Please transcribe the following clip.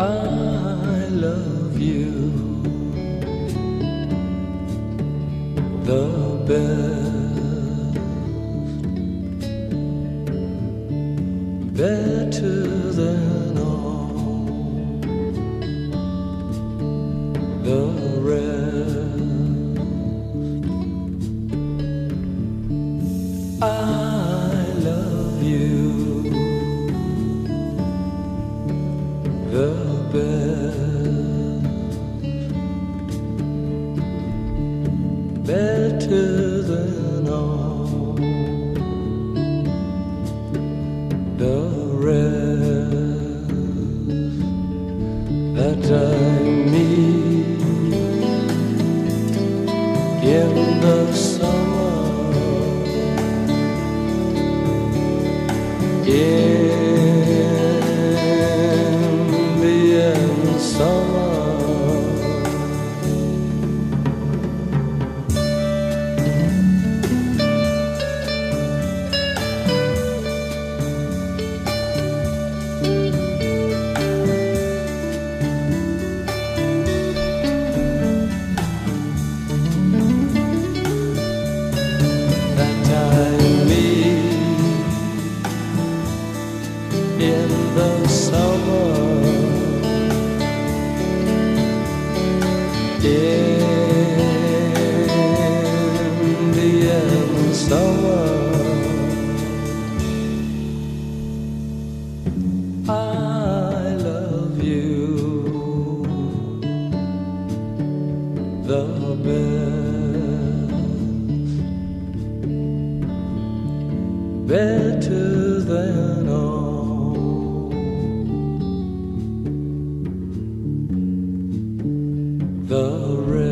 I love you. The best, better than all. The rest. I love you. The best, better the rest that I meet in the summer. In in the summer. In the summer. I love you the best, better than the rain.